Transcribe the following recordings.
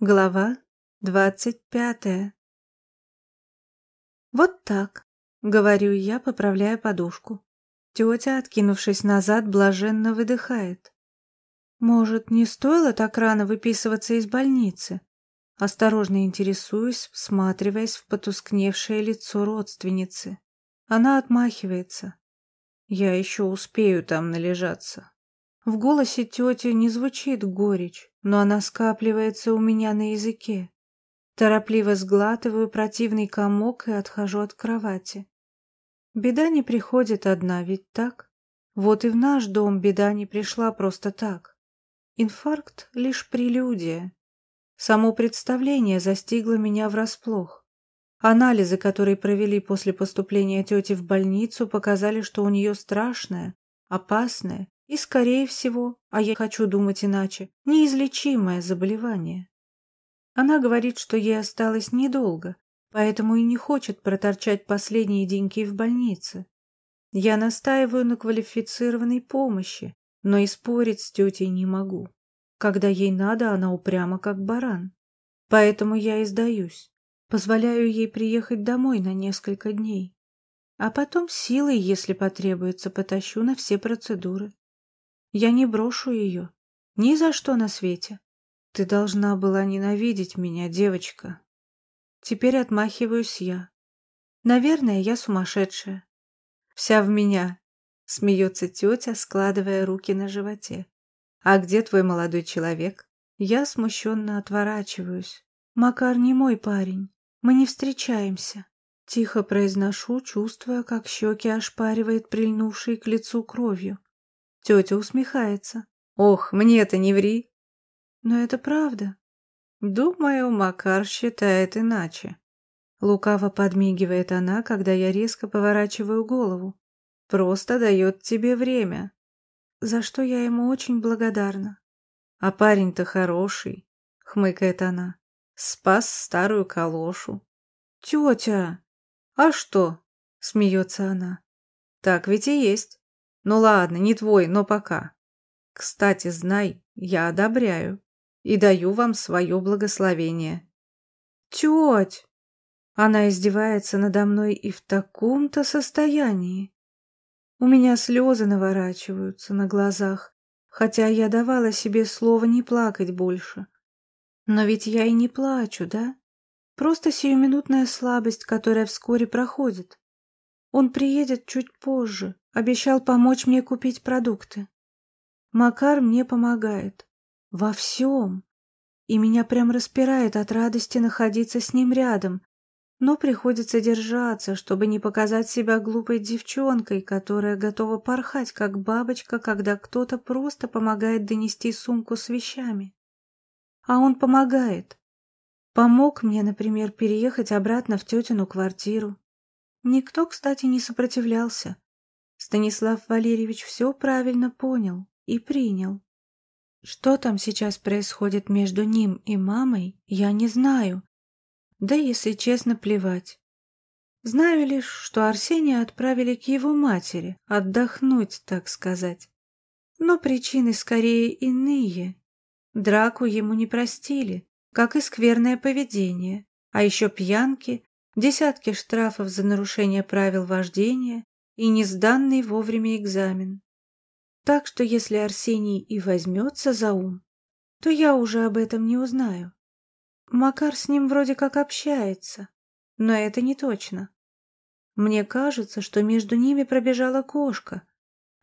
Глава двадцать пятая «Вот так», — говорю я, поправляя подушку. Тетя, откинувшись назад, блаженно выдыхает. «Может, не стоило так рано выписываться из больницы?» Осторожно интересуюсь, всматриваясь в потускневшее лицо родственницы. Она отмахивается. «Я еще успею там належаться». В голосе тети не звучит горечь, но она скапливается у меня на языке. Торопливо сглатываю противный комок и отхожу от кровати. Беда не приходит одна, ведь так? Вот и в наш дом беда не пришла просто так. Инфаркт — лишь прелюдия. Само представление застигло меня врасплох. Анализы, которые провели после поступления тети в больницу, показали, что у нее страшное, опасное и, скорее всего, а я хочу думать иначе, неизлечимое заболевание. Она говорит, что ей осталось недолго, поэтому и не хочет проторчать последние деньки в больнице. Я настаиваю на квалифицированной помощи, но и спорить с тетей не могу. Когда ей надо, она упряма, как баран. Поэтому я и сдаюсь. Позволяю ей приехать домой на несколько дней. А потом силой, если потребуется, потащу на все процедуры. Я не брошу ее. Ни за что на свете. Ты должна была ненавидеть меня, девочка. Теперь отмахиваюсь я. Наверное, я сумасшедшая. Вся в меня, смеется тетя, складывая руки на животе. А где твой молодой человек? Я смущенно отворачиваюсь. Макар не мой парень. Мы не встречаемся. Тихо произношу, чувствуя, как щеки ошпаривает прильнувшей к лицу кровью. Тетя усмехается. Ох, мне это не ври. Но это правда. Думаю, Макар считает иначе. Лукаво подмигивает она, когда я резко поворачиваю голову. Просто дает тебе время. За что я ему очень благодарна. А парень-то хороший, хмыкает она. Спас старую калошу. Тетя! А что? Смеется она. Так ведь и есть. Ну ладно, не твой, но пока. Кстати, знай, я одобряю и даю вам свое благословение. Теть! Она издевается надо мной и в таком-то состоянии. У меня слезы наворачиваются на глазах, хотя я давала себе слово не плакать больше. Но ведь я и не плачу, да? Просто сиюминутная слабость, которая вскоре проходит. Он приедет чуть позже, обещал помочь мне купить продукты. Макар мне помогает. Во всем. И меня прям распирает от радости находиться с ним рядом. Но приходится держаться, чтобы не показать себя глупой девчонкой, которая готова порхать, как бабочка, когда кто-то просто помогает донести сумку с вещами. А он помогает. Помог мне, например, переехать обратно в тетину квартиру. Никто, кстати, не сопротивлялся. Станислав Валерьевич все правильно понял и принял. Что там сейчас происходит между ним и мамой, я не знаю. Да, если честно, плевать. Знаю лишь, что Арсения отправили к его матери, отдохнуть, так сказать. Но причины скорее иные. Драку ему не простили, как и скверное поведение, а еще пьянки десятки штрафов за нарушение правил вождения и не сданный вовремя экзамен. Так что если Арсений и возьмется за ум, то я уже об этом не узнаю. Макар с ним вроде как общается, но это не точно. Мне кажется, что между ними пробежала кошка,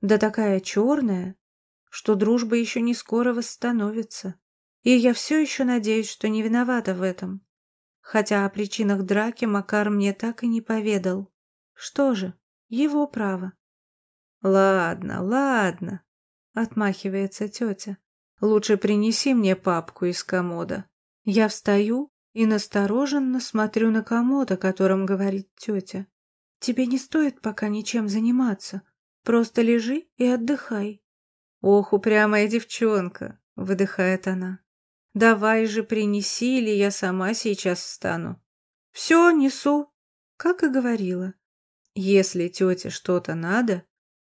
да такая черная, что дружба еще не скоро восстановится. И я все еще надеюсь, что не виновата в этом хотя о причинах драки Макар мне так и не поведал. Что же, его право. «Ладно, ладно», — отмахивается тетя. «Лучше принеси мне папку из комода». Я встаю и настороженно смотрю на комод, о котором говорит тетя. «Тебе не стоит пока ничем заниматься. Просто лежи и отдыхай». «Ох, упрямая девчонка», — выдыхает она. Давай же принеси, или я сама сейчас встану. Все, несу, как и говорила. Если тете что-то надо,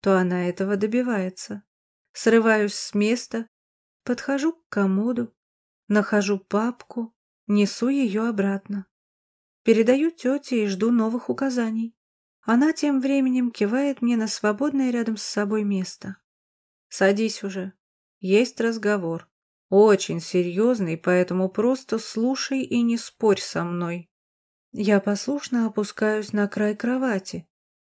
то она этого добивается. Срываюсь с места, подхожу к комоду, Нахожу папку, несу ее обратно. Передаю тете и жду новых указаний. Она тем временем кивает мне на свободное рядом с собой место. «Садись уже. Есть разговор. Очень серьезный, поэтому просто слушай и не спорь со мной». Я послушно опускаюсь на край кровати.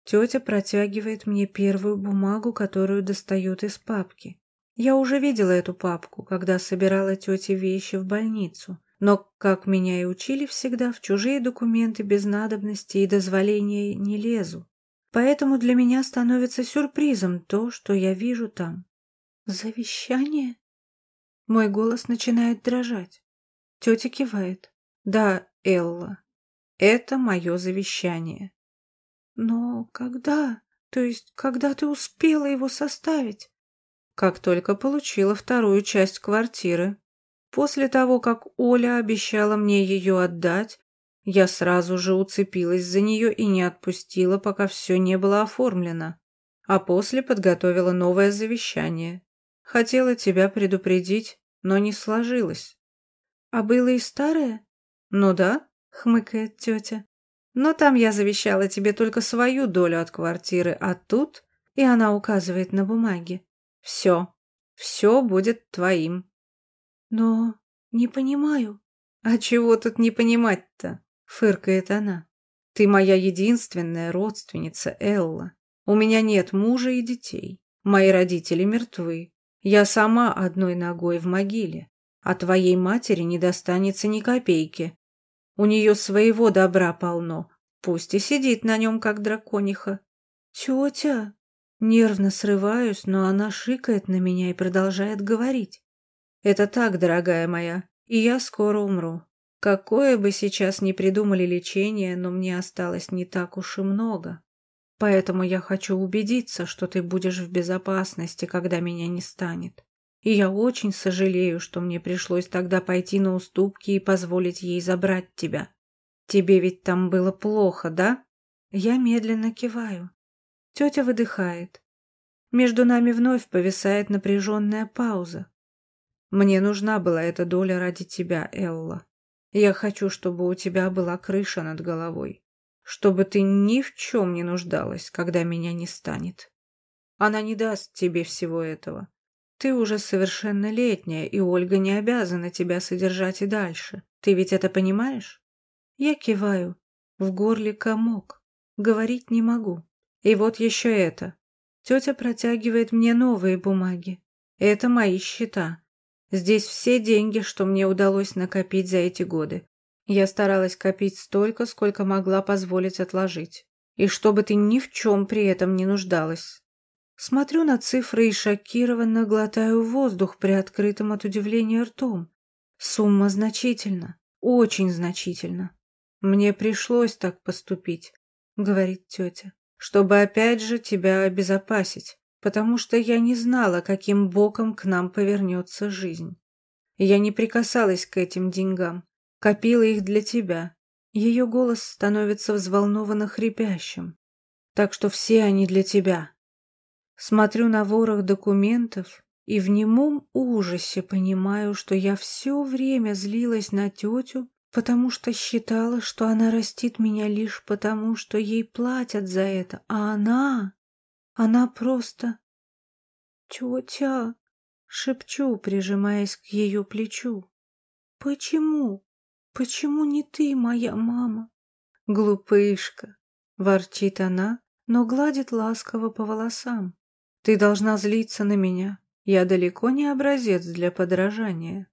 Тетя протягивает мне первую бумагу, которую достает из папки. Я уже видела эту папку, когда собирала тете вещи в больницу. Но, как меня и учили всегда, в чужие документы без надобности и дозволения не лезу. Поэтому для меня становится сюрпризом то, что я вижу там. «Завещание?» Мой голос начинает дрожать. Тетя кивает. «Да, Элла, это мое завещание». «Но когда? То есть, когда ты успела его составить?» «Как только получила вторую часть квартиры. После того, как Оля обещала мне ее отдать, я сразу же уцепилась за нее и не отпустила, пока все не было оформлено. А после подготовила новое завещание. Хотела тебя предупредить, но не сложилось. А было и старое? Ну да, хмыкает тетя. Но там я завещала тебе только свою долю от квартиры, а тут... И она указывает на бумаге. Все, все будет твоим. Но не понимаю. А чего тут не понимать-то? Фыркает она. Ты моя единственная родственница, Элла. У меня нет мужа и детей. Мои родители мертвы. Я сама одной ногой в могиле, а твоей матери не достанется ни копейки. У нее своего добра полно, пусть и сидит на нем, как дракониха. Тетя! Нервно срываюсь, но она шикает на меня и продолжает говорить. Это так, дорогая моя, и я скоро умру. Какое бы сейчас ни придумали лечение, но мне осталось не так уж и много. Поэтому я хочу убедиться, что ты будешь в безопасности, когда меня не станет. И я очень сожалею, что мне пришлось тогда пойти на уступки и позволить ей забрать тебя. Тебе ведь там было плохо, да? Я медленно киваю. Тетя выдыхает. Между нами вновь повисает напряженная пауза. Мне нужна была эта доля ради тебя, Элла. Я хочу, чтобы у тебя была крыша над головой чтобы ты ни в чем не нуждалась, когда меня не станет. Она не даст тебе всего этого. Ты уже совершеннолетняя, и Ольга не обязана тебя содержать и дальше. Ты ведь это понимаешь? Я киваю. В горле комок. Говорить не могу. И вот еще это. Тетя протягивает мне новые бумаги. Это мои счета. Здесь все деньги, что мне удалось накопить за эти годы. Я старалась копить столько, сколько могла позволить отложить. И чтобы ты ни в чем при этом не нуждалась. Смотрю на цифры и шокированно глотаю воздух при открытом от удивления ртом. Сумма значительна, очень значительна. Мне пришлось так поступить, говорит тетя, чтобы опять же тебя обезопасить, потому что я не знала, каким боком к нам повернется жизнь. Я не прикасалась к этим деньгам, Копила их для тебя. Ее голос становится взволнованно хрипящим. Так что все они для тебя. Смотрю на ворох документов и в немом ужасе понимаю, что я все время злилась на тетю, потому что считала, что она растит меня лишь потому, что ей платят за это, а она... Она просто... «Тетя!» — шепчу, прижимаясь к ее плечу. «Почему? «Почему не ты, моя мама?» «Глупышка!» — ворчит она, но гладит ласково по волосам. «Ты должна злиться на меня. Я далеко не образец для подражания.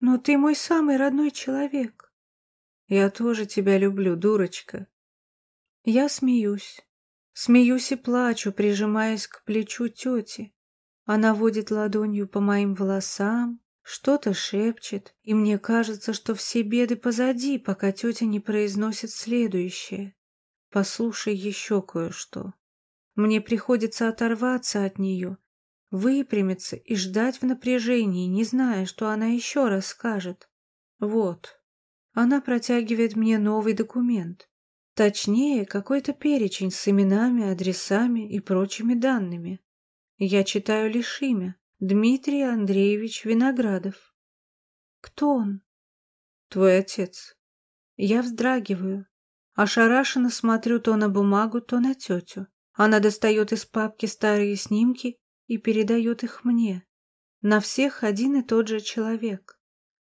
Но ты мой самый родной человек. Я тоже тебя люблю, дурочка». Я смеюсь. Смеюсь и плачу, прижимаясь к плечу тети. Она водит ладонью по моим волосам, что-то шепчет, и мне кажется, что все беды позади, пока тетя не произносит следующее. Послушай еще кое-что. Мне приходится оторваться от нее, выпрямиться и ждать в напряжении, не зная, что она еще раз скажет. Вот. Она протягивает мне новый документ. Точнее, какой-то перечень с именами, адресами и прочими данными. Я читаю лишь имя. Дмитрий Андреевич Виноградов. Кто он? Твой отец. Я вздрагиваю. Ошарашенно смотрю то на бумагу, то на тетю. Она достает из папки старые снимки и передает их мне. На всех один и тот же человек.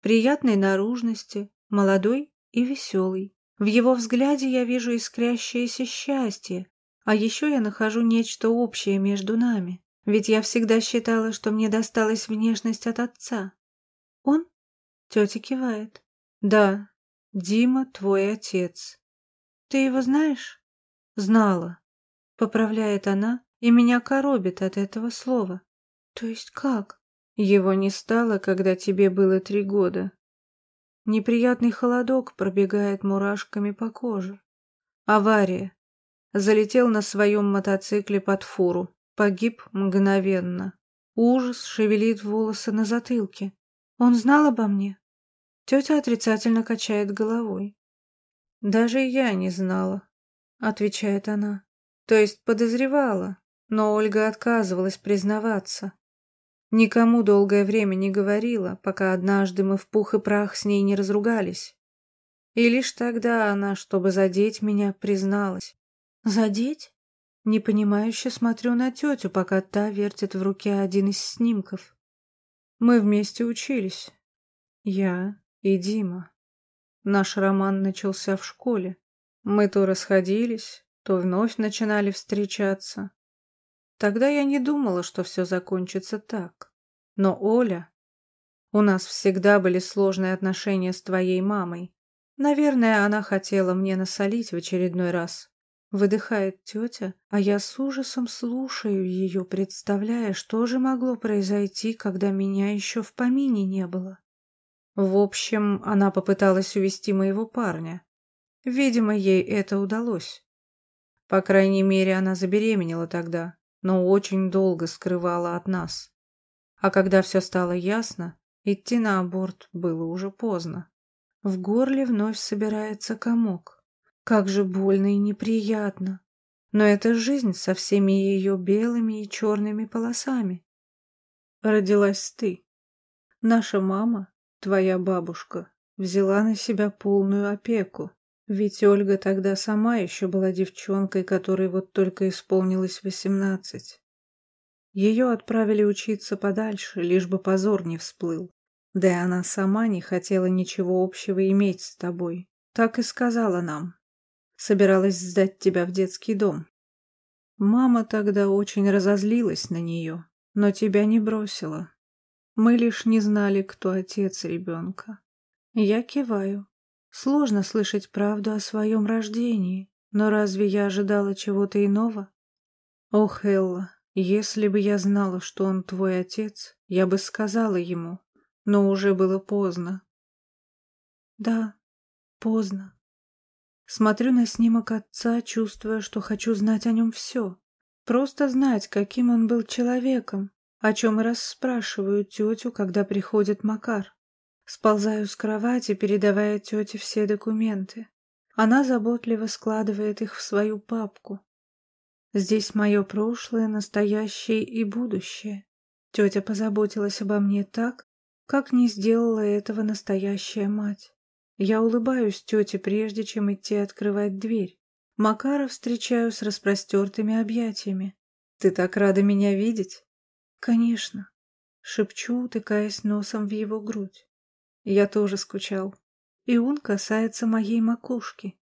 Приятной наружности, молодой и веселый. В его взгляде я вижу искрящееся счастье, а еще я нахожу нечто общее между нами. Ведь я всегда считала, что мне досталась внешность от отца. Он? Тетя кивает. Да, Дима твой отец. Ты его знаешь? Знала. Поправляет она, и меня коробит от этого слова. То есть как? Его не стало, когда тебе было три года. Неприятный холодок пробегает мурашками по коже. Авария. Залетел на своем мотоцикле под фуру. Погиб мгновенно. Ужас шевелит волосы на затылке. Он знал обо мне? Тетя отрицательно качает головой. Даже я не знала, отвечает она. То есть подозревала, но Ольга отказывалась признаваться. Никому долгое время не говорила, пока однажды мы в пух и прах с ней не разругались. И лишь тогда она, чтобы задеть меня, призналась. «Задеть?» Непонимающе смотрю на тетю, пока та вертит в руке один из снимков. Мы вместе учились. Я и Дима. Наш роман начался в школе. Мы то расходились, то вновь начинали встречаться. Тогда я не думала, что все закончится так. Но Оля... У нас всегда были сложные отношения с твоей мамой. Наверное, она хотела мне насолить в очередной раз. Выдыхает тетя, а я с ужасом слушаю ее, представляя, что же могло произойти, когда меня еще в помине не было. В общем, она попыталась увести моего парня. Видимо, ей это удалось. По крайней мере, она забеременела тогда, но очень долго скрывала от нас. А когда все стало ясно, идти на аборт было уже поздно. В горле вновь собирается комок. Как же больно и неприятно. Но это жизнь со всеми ее белыми и черными полосами. Родилась ты. Наша мама, твоя бабушка, взяла на себя полную опеку. Ведь Ольга тогда сама еще была девчонкой, которой вот только исполнилось восемнадцать. Ее отправили учиться подальше, лишь бы позор не всплыл. Да и она сама не хотела ничего общего иметь с тобой. Так и сказала нам. Собиралась сдать тебя в детский дом. Мама тогда очень разозлилась на нее, но тебя не бросила. Мы лишь не знали, кто отец ребенка. Я киваю. Сложно слышать правду о своем рождении, но разве я ожидала чего-то иного? Ох, Элла, если бы я знала, что он твой отец, я бы сказала ему, но уже было поздно. Да, поздно. Смотрю на снимок отца, чувствуя, что хочу знать о нем все. Просто знать, каким он был человеком, о чем и расспрашиваю тетю, когда приходит Макар. Сползаю с кровати, передавая тете все документы. Она заботливо складывает их в свою папку. Здесь мое прошлое, настоящее и будущее. Тетя позаботилась обо мне так, как не сделала этого настоящая мать. Я улыбаюсь тете, прежде чем идти открывать дверь. Макара встречаю с распростертыми объятиями. «Ты так рада меня видеть?» «Конечно», — шепчу, утыкаясь носом в его грудь. Я тоже скучал. И он касается моей макушки.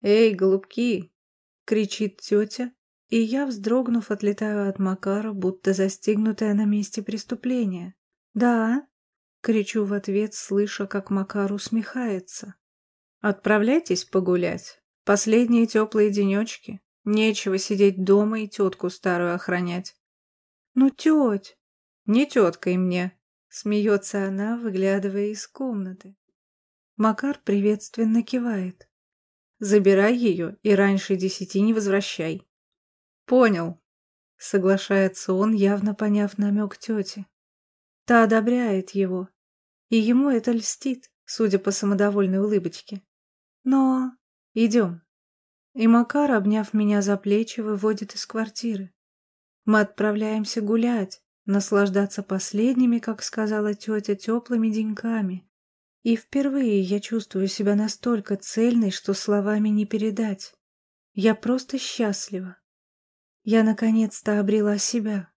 «Эй, голубки!» — кричит тетя, и я, вздрогнув, отлетаю от Макара, будто застигнутая на месте преступления. «Да», Кричу в ответ, слыша, как Макар усмехается. «Отправляйтесь погулять. Последние теплые денечки. Нечего сидеть дома и тетку старую охранять». «Ну, теть!» «Не теткой мне!» Смеется она, выглядывая из комнаты. Макар приветственно кивает. «Забирай ее и раньше десяти не возвращай». «Понял», — соглашается он, явно поняв намек тети. Та одобряет его, и ему это льстит, судя по самодовольной улыбочке. Но идем. И Макар, обняв меня за плечи, выводит из квартиры. Мы отправляемся гулять, наслаждаться последними, как сказала тетя, теплыми деньками, И впервые я чувствую себя настолько цельной, что словами не передать. Я просто счастлива. Я наконец-то обрела себя.